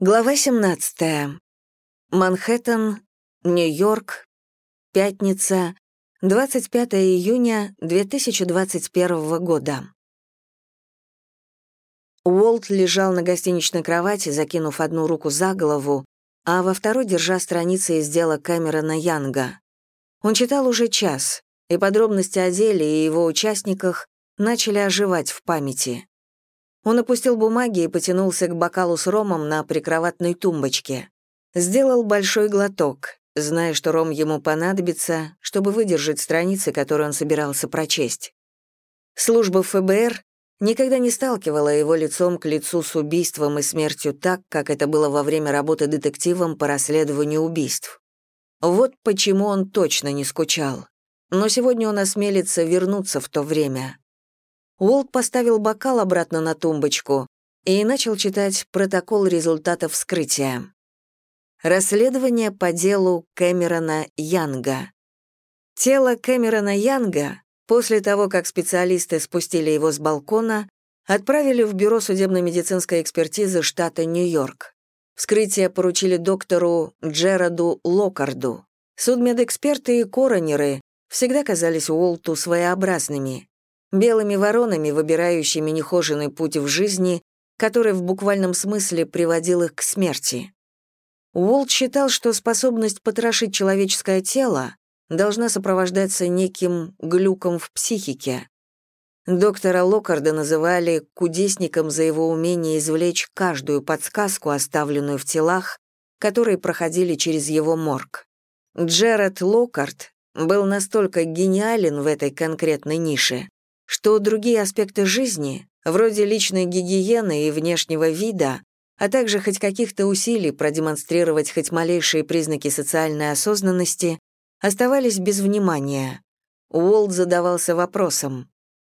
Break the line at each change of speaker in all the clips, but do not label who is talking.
Глава 17. Манхэттен, Нью-Йорк, пятница, 25 июня 2021 года. Уолт лежал на гостиничной кровати, закинув одну руку за голову, а во второй держа страницы из дела Кэмерона Янга. Он читал уже час, и подробности о деле и его участниках начали оживать в памяти. Он опустил бумаги и потянулся к бокалу с ромом на прикроватной тумбочке. Сделал большой глоток, зная, что ром ему понадобится, чтобы выдержать страницы, которые он собирался прочесть. Служба ФБР никогда не сталкивала его лицом к лицу с убийством и смертью так, как это было во время работы детективом по расследованию убийств. Вот почему он точно не скучал. Но сегодня он осмелится вернуться в то время. Уолт поставил бокал обратно на тумбочку и начал читать протокол результатов вскрытия. Расследование по делу Кэмерона Янга. Тело Кэмерона Янга, после того, как специалисты спустили его с балкона, отправили в Бюро судебно-медицинской экспертизы штата Нью-Йорк. Вскрытие поручили доктору Джераду Локарду. Судмедэксперты и коронеры всегда казались Уолту своеобразными белыми воронами, выбирающими нехоженный путь в жизни, который в буквальном смысле приводил их к смерти. Уолт считал, что способность потрошить человеческое тело должна сопровождаться неким глюком в психике. Доктора Локарда называли кудесником за его умение извлечь каждую подсказку, оставленную в телах, которые проходили через его морг. Джеред Локард был настолько гениален в этой конкретной нише, что другие аспекты жизни, вроде личной гигиены и внешнего вида, а также хоть каких-то усилий продемонстрировать хоть малейшие признаки социальной осознанности, оставались без внимания. Уолт задавался вопросом,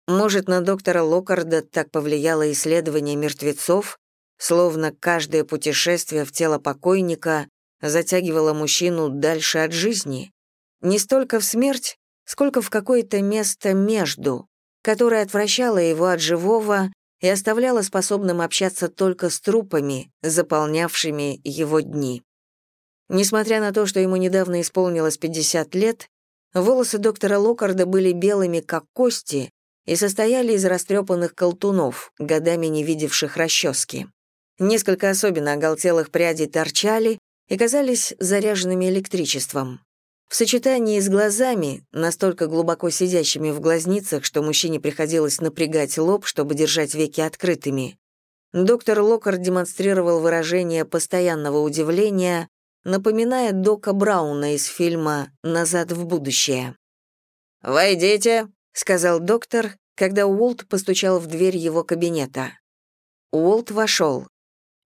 может, на доктора Локарда так повлияло исследование мертвецов, словно каждое путешествие в тело покойника затягивало мужчину дальше от жизни? Не столько в смерть, сколько в какое-то место между, которая отвращала его от живого и оставляла способным общаться только с трупами, заполнявшими его дни. Несмотря на то, что ему недавно исполнилось 50 лет, волосы доктора Локарда были белыми, как кости, и состояли из растрепанных колтунов, годами не видевших расчески. Несколько особенно оголтелых прядей торчали и казались заряженными электричеством. В сочетании с глазами, настолько глубоко сидящими в глазницах, что мужчине приходилось напрягать лоб, чтобы держать веки открытыми, доктор Локар демонстрировал выражение постоянного удивления, напоминая Дока Брауна из фильма «Назад в будущее». «Войдите», — сказал доктор, когда Уолт постучал в дверь его кабинета. Уолт вошел.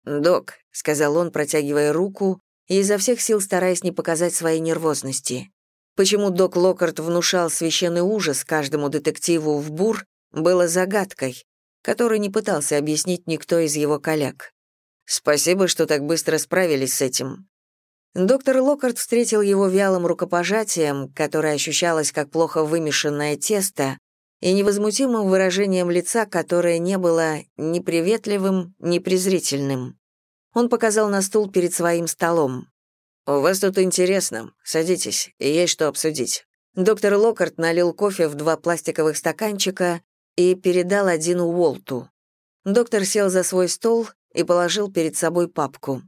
«Док», — сказал он, протягивая руку, и изо всех сил стараясь не показать своей нервозности. Почему док Локарт внушал священный ужас каждому детективу в бур, было загадкой, которую не пытался объяснить никто из его коллег. «Спасибо, что так быстро справились с этим». Доктор Локарт встретил его вялым рукопожатием, которое ощущалось как плохо вымешанное тесто, и невозмутимым выражением лица, которое не было ни приветливым, ни презрительным. Он показал на стул перед своим столом. «У вас тут интересно. Садитесь, есть что обсудить». Доктор Локарт налил кофе в два пластиковых стаканчика и передал один Уолту. Доктор сел за свой стол и положил перед собой папку.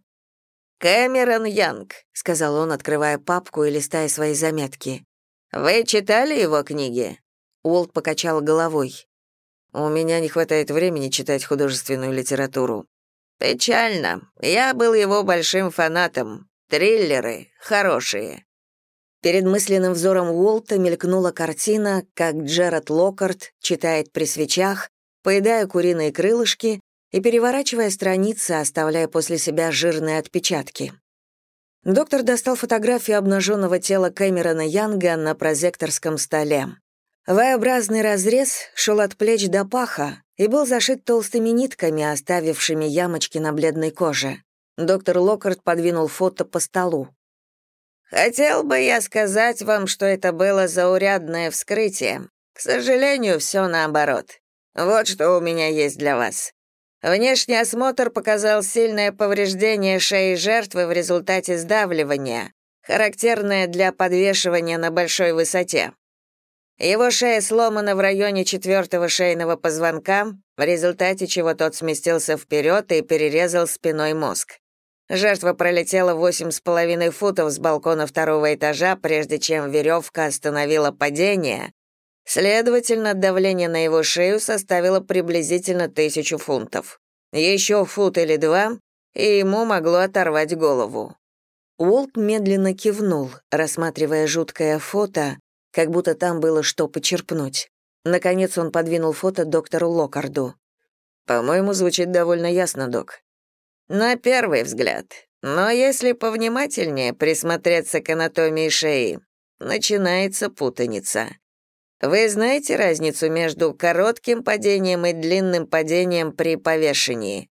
«Кэмерон Янг», — сказал он, открывая папку и листая свои заметки. «Вы читали его книги?» Уолт покачал головой. «У меня не хватает времени читать художественную литературу. «Печально. Я был его большим фанатом. Триллеры хорошие». Перед мысленным взором Уолта мелькнула картина, как Джеред Локарт читает при свечах, поедая куриные крылышки и переворачивая страницы, оставляя после себя жирные отпечатки. Доктор достал фотографию обнаженного тела Кэмерона Янга на прозекторском столе. V-образный разрез шел от плеч до паха, и был зашит толстыми нитками, оставившими ямочки на бледной коже. Доктор Локарт подвинул фото по столу. «Хотел бы я сказать вам, что это было заурядное вскрытие. К сожалению, все наоборот. Вот что у меня есть для вас.
Внешний осмотр показал сильное повреждение шеи жертвы в результате сдавливания, характерное для подвешивания на большой высоте. Его шея сломана в районе четвертого шейного позвонка, в результате чего тот сместился вперед и перерезал спиной мозг. Жертва пролетела восемь с половиной футов с балкона второго этажа, прежде чем веревка остановила падение. Следовательно, давление на его шею составило приблизительно тысячу фунтов. Еще фут или два, и ему могло оторвать голову.
Уолт медленно кивнул, рассматривая жуткое фото, как будто там было что почерпнуть. Наконец он подвинул фото доктору Локарду.
«По-моему, звучит довольно ясно, док». «На первый взгляд. Но если повнимательнее присмотреться к анатомии шеи, начинается путаница. Вы знаете разницу между коротким падением и длинным падением при повешении?»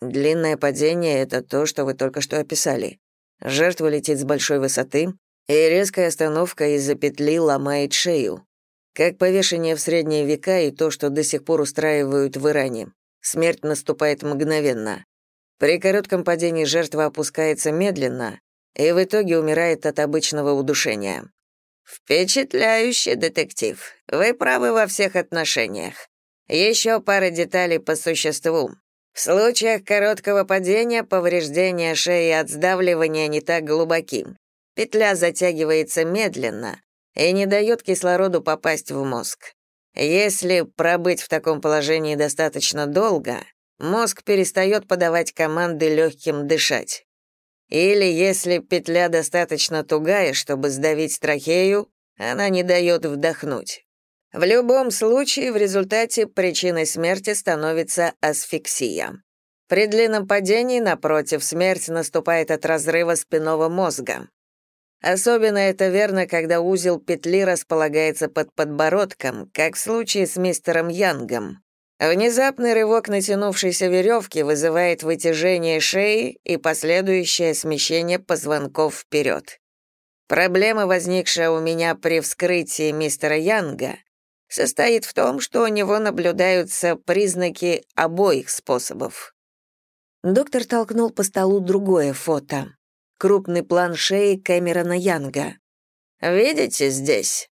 «Длинное падение — это то, что вы только что описали. Жертва летит с большой высоты, и резкая остановка из-за петли ломает шею. Как повешение в средние века и то, что до сих пор устраивают в Иране. Смерть наступает мгновенно. При коротком падении жертва опускается медленно и в итоге умирает от обычного удушения.
«Впечатляющий детектив. Вы правы во всех отношениях. Еще пара деталей по существу. В случаях короткого падения повреждения шеи от сдавливания не так глубоки. Петля затягивается медленно и не дает кислороду попасть в мозг. Если пробыть в таком положении достаточно долго, мозг перестает подавать команды легким дышать. Или если петля достаточно тугая, чтобы сдавить трахею, она не дает вдохнуть. В любом случае, в результате причиной смерти становится асфиксия. При длинном падении, напротив, смерть наступает от разрыва спинного мозга. Особенно это верно, когда узел петли располагается под подбородком, как в случае с мистером Янгом. Внезапный рывок натянувшейся веревки вызывает вытяжение шеи и последующее смещение позвонков вперед. Проблема, возникшая у меня при вскрытии мистера Янга, состоит в том, что у него наблюдаются признаки обоих способов.
Доктор толкнул по столу другое фото крупный план шеи Кэмерона Янга.
«Видите здесь?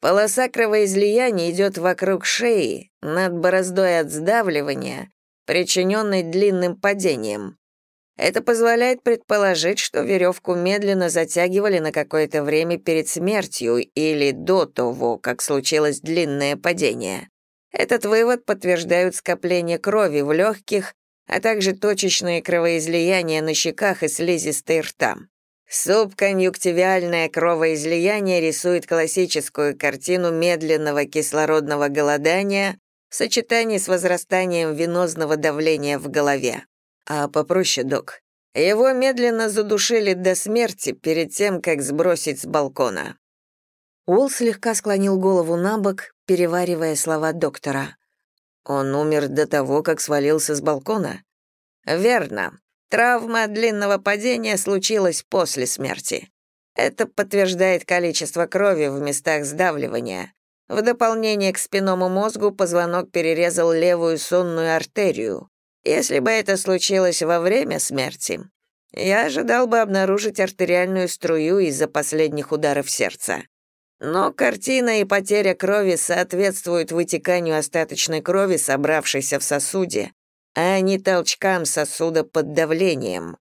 Полоса кровоизлияния идет вокруг шеи, над бороздой от сдавливания, причиненной длинным падением. Это позволяет предположить, что веревку медленно затягивали на какое-то время перед смертью или до того, как случилось длинное падение. Этот вывод подтверждают скопление крови в легких а также точечные кровоизлияния на щеках и слизистой рта. Субконъюнктивиальное кровоизлияние рисует классическую картину медленного кислородного голодания в сочетании с возрастанием венозного давления в голове. А попроще, док. Его медленно задушили до смерти перед тем, как сбросить с балкона.
Уолл слегка склонил голову на бок, переваривая слова доктора.
Он умер до того, как свалился с балкона? Верно. Травма длинного падения случилась после смерти. Это подтверждает количество крови в местах сдавливания. В дополнение к спинному мозгу позвонок перерезал левую сонную артерию. Если бы это случилось во время смерти, я ожидал бы обнаружить артериальную струю из-за последних ударов сердца. Но картина и потеря крови соответствуют вытеканию остаточной крови, собравшейся в сосуде, а не толчкам сосуда под давлением.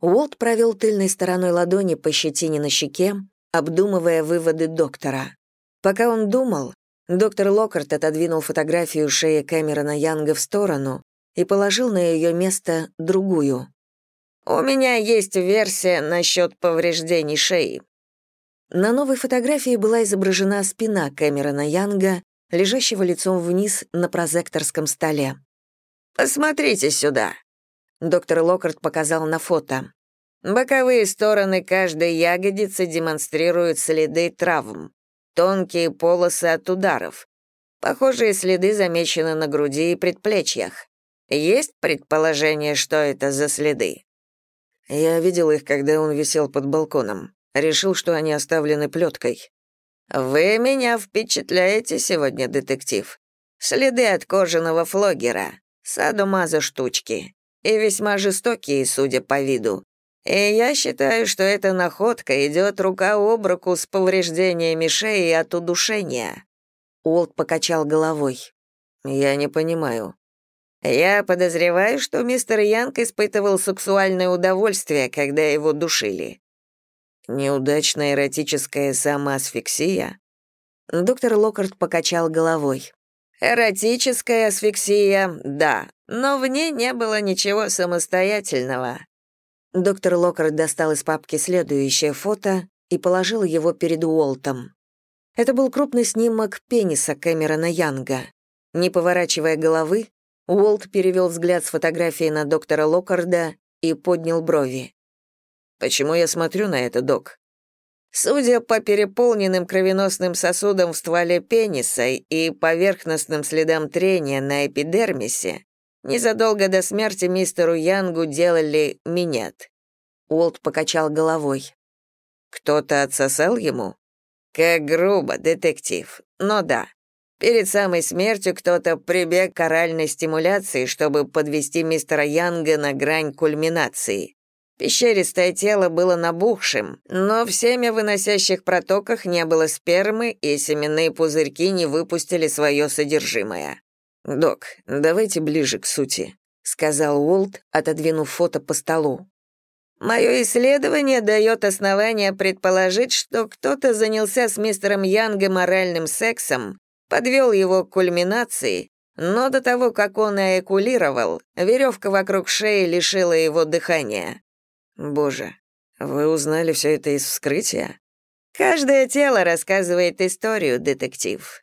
Уолт провел тыльной стороной ладони по щетине на щеке, обдумывая выводы доктора. Пока он думал, доктор Локарт отодвинул фотографию шеи Кэмерона Янга в сторону и положил на ее место другую.
«У меня есть версия насчет повреждений шеи»,
на новой фотографии была изображена спина Кэмерона Янга, лежащего лицом вниз на прозекторском столе.
«Посмотрите сюда», — доктор Локарт показал на фото. «Боковые стороны каждой ягодицы демонстрируют следы травм, тонкие полосы от ударов. Похожие следы замечены на груди и предплечьях. Есть предположение, что это за следы?»
Я видел их, когда он висел под балконом. Решил, что они оставлены плеткой.
«Вы меня впечатляете сегодня, детектив. Следы от кожаного флогера. Садомазо штучки. И весьма жестокие, судя по виду. И я считаю, что эта находка идет рука об руку с повреждениями шеи от удушения».
Уолт покачал головой.
«Я не понимаю». «Я подозреваю, что мистер Янг испытывал сексуальное удовольствие, когда его душили».
«Неудачная эротическая самоасфиксия?» Доктор Локарт покачал головой.
«Эротическая асфиксия, да, но в ней не было ничего самостоятельного».
Доктор Локарт достал из папки следующее фото и положил его перед Уолтом. Это был крупный снимок пениса Кэмерона Янга. Не поворачивая головы, Уолт перевел взгляд с фотографии на доктора Локарда и поднял брови. «Почему я смотрю на это, док?»
Судя по переполненным кровеносным сосудам в стволе пениса и поверхностным следам трения на эпидермисе, незадолго до смерти мистеру Янгу делали минет.
Уолт покачал головой.
Кто-то отсосал ему? Как грубо, детектив. Но да. Перед самой смертью кто-то прибег к оральной стимуляции, чтобы подвести мистера Янга на грань кульминации. Пещеристое тело было набухшим, но в семя-выносящих протоках не было спермы, и семенные пузырьки не выпустили свое содержимое.
«Док, давайте ближе к сути», — сказал Уолт, отодвинув фото по столу.
«Мое исследование дает основания предположить, что кто-то занялся с мистером Янгом моральным сексом, подвел его к кульминации, но до того, как он эякулировал, веревка вокруг шеи лишила его дыхания.
Боже, вы узнали все это из вскрытия?
Каждое тело рассказывает историю, детектив.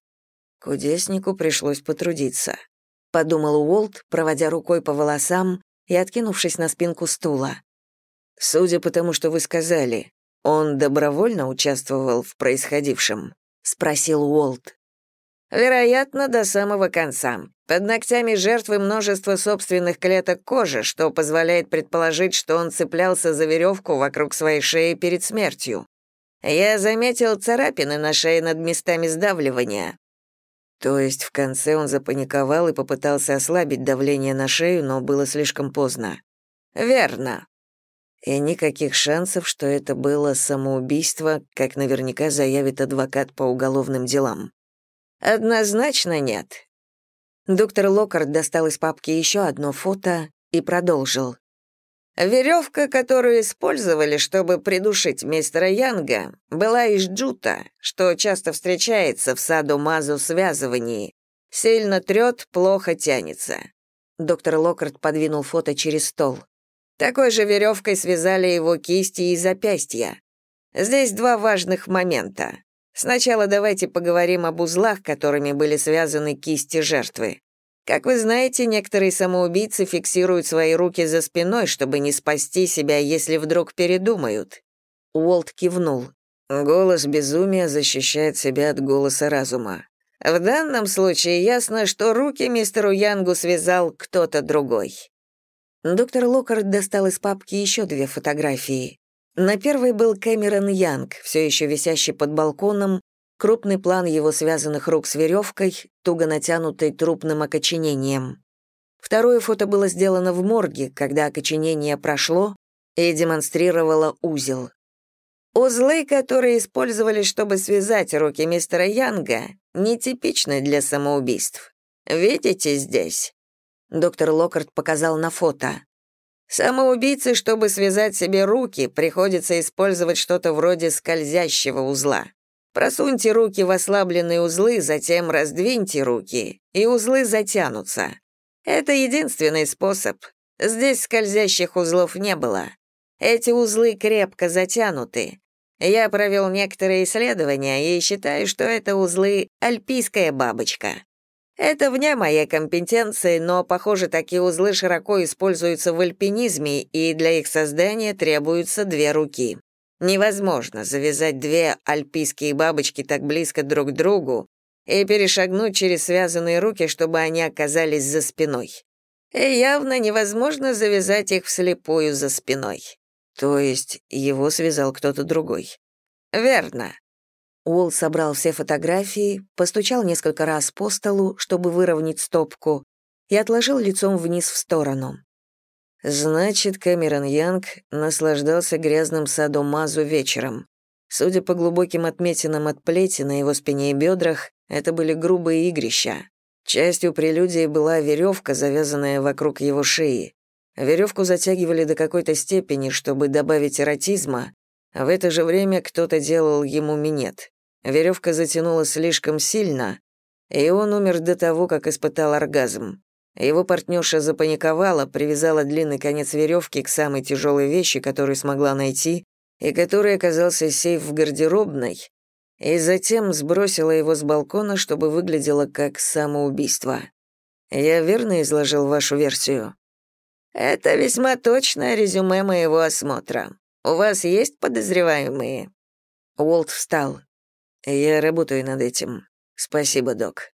Кудеснику пришлось потрудиться. Подумал Уолт, проводя рукой по волосам и откинувшись на спинку стула. Судя по тому, что вы сказали, он добровольно участвовал в происходившем? Спросил Уолт.
Вероятно, до самого конца. Под ногтями жертвы множество собственных клеток кожи, что позволяет предположить, что он цеплялся за веревку вокруг своей шеи перед смертью. Я заметил царапины на шее над местами сдавливания.
То есть в конце он запаниковал и попытался ослабить давление на шею, но было слишком поздно.
Верно.
И никаких шансов, что это было самоубийство, как наверняка заявит адвокат по уголовным делам.
Однозначно нет.
Доктор Локард достал из папки еще одно фото и продолжил.
Веревка, которую использовали, чтобы придушить мистера Янга, была из джута, что часто встречается в саду-мазу связывании. Сильно трет, плохо тянется.
Доктор Локард подвинул фото через стол.
Такой же веревкой связали его кисти и запястья. Здесь два важных момента. Сначала давайте поговорим об узлах, которыми были связаны кисти жертвы. Как вы знаете, некоторые самоубийцы фиксируют свои руки за спиной, чтобы не спасти себя, если вдруг передумают.
Уолт кивнул.
Голос безумия защищает себя от голоса разума. В данном случае ясно, что руки мистеру Янгу связал кто-то другой.
Доктор Локард достал из папки еще две фотографии. На первой был Кэмерон Янг, все еще висящий под балконом, крупный план его связанных рук с веревкой, туго натянутой трупным окоченением. Второе фото было сделано в морге, когда окоченение прошло, и демонстрировало узел.
Узлы, которые использовали, чтобы связать руки мистера Янга, нетипичны для самоубийств. Видите здесь?
Доктор Локарт показал на фото.
Самоубийце, чтобы связать себе руки, приходится использовать что-то вроде скользящего узла. Просуньте руки в ослабленные узлы, затем раздвиньте руки, и узлы затянутся. Это единственный способ. Здесь скользящих узлов не было. Эти узлы крепко затянуты. Я провел некоторые исследования и считаю, что это узлы «Альпийская бабочка». Это вне моей компетенции, но, похоже, такие узлы широко используются в альпинизме, и для их создания требуются две руки. Невозможно завязать две альпийские бабочки так близко друг к другу и перешагнуть через связанные руки, чтобы они оказались за спиной. И явно невозможно завязать их вслепую за спиной.
То есть его связал кто-то другой.
Верно.
Уолл собрал все фотографии, постучал несколько раз по столу, чтобы выровнять стопку, и отложил лицом вниз в сторону.
Значит, Кэмерон Янг наслаждался грязным садомазу вечером. Судя по глубоким отметинам от плети на его спине и бедрах, это были грубые игрища. Частью прелюдии была веревка, завязанная вокруг его шеи. Веревку затягивали до какой-то степени, чтобы добавить эротизма, а в это же время кто-то делал ему минет. Веревка затянула слишком сильно, и он умер до того, как испытал оргазм. Его партнерша запаниковала, привязала длинный конец веревки к самой тяжелой вещи, которую смогла найти, и который оказался сейф в гардеробной, и затем сбросила его с балкона, чтобы выглядело как самоубийство. Я верно изложил вашу версию? Это весьма точное резюме моего осмотра. У вас есть подозреваемые? Уолт встал. Я работаю над этим. Спасибо, док.